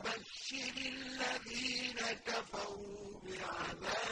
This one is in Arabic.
وبشر الذين كفروا بعذاب